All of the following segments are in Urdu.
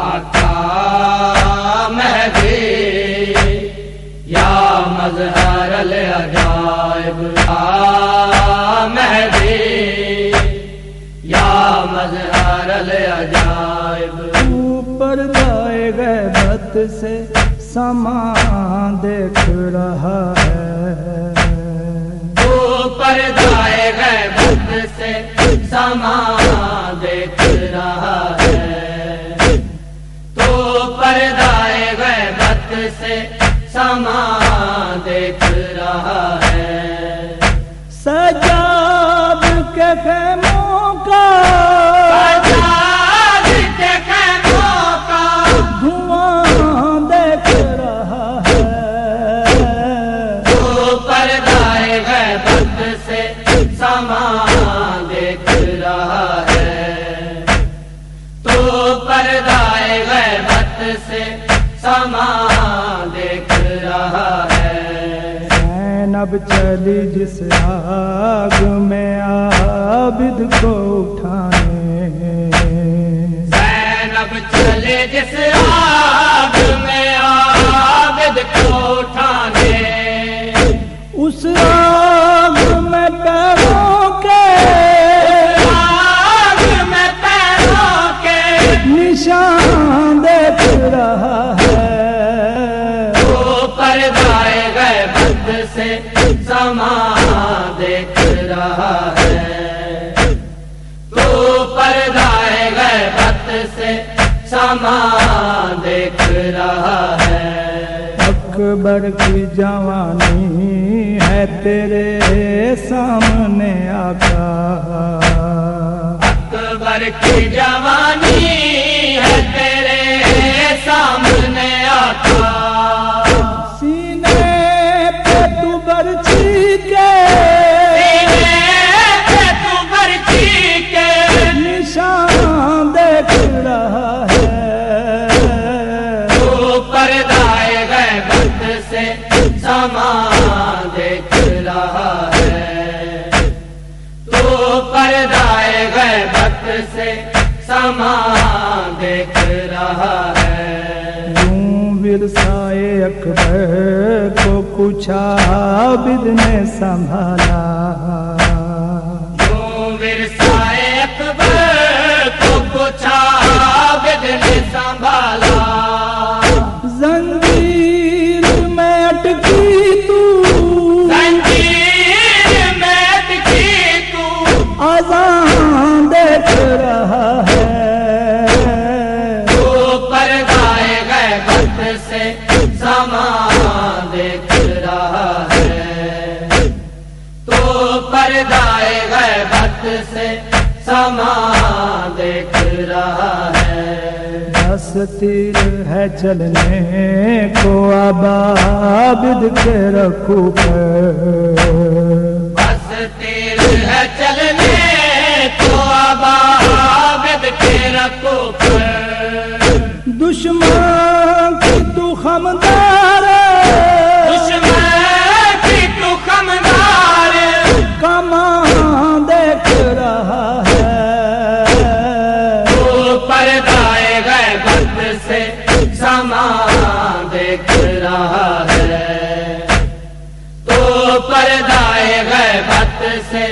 آقا مہدی یا مظہر العجائب آ مہدی یا مظہر العجائب۔ اوپر گائے گئے بت سے سامان دیکھ رہا ہے۔ اوپر گائے گئے بت سے سامان خیموں کا دھواں دیکھ رہا ہے۔ سے سامان دیکھ رہا ہے۔ تو پردائے سے سامان دیکھ رہا ہے۔ چلی جس آگ میں عابد کو اٹھانے۔ زینب چلے جس آگ میں عابد کو اٹھانے۔ اس آگ میں پیروں کے آگ میں پیروں کے نشان سامان دیکھ رہا ہے۔ اکبر کی جوانی ہے تیرے سامنے آقا۔ اکبر کی جوانی ہے رہا ہے۔ تو پردائے گئے سے سما دیکھ رہا ہے۔ یوں ورسائے اکبر کو کچھ عابد نے سنبھالا۔ ہے دس تیر ہے چلنے کو آباد کے رکھو پر۔ بس تیر ہے چلنے کو آباد کے رکھو پر۔ دشمن کی تو خمدار سے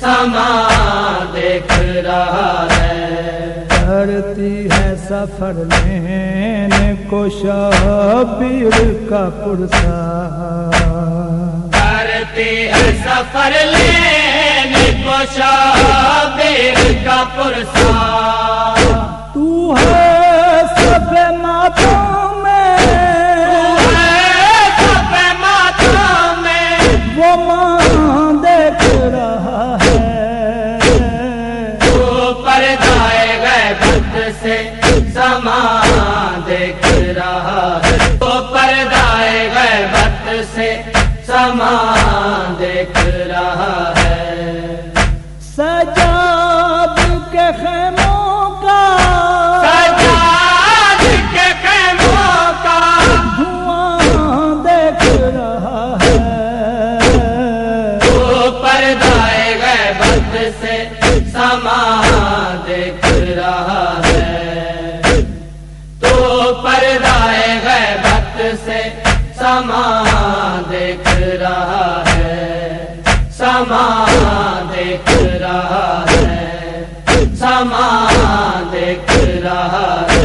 سامان دیکھ رہا ہے۔ کرتی ہے سفر لینے کو شبیر کا پرسا کرتی ہے سفر لینے کو شابیر کا پرسا سے سامان۔ سما دیکھ رہا ہے سما دیکھ رہا ہے سما دیکھ رہا ہے۔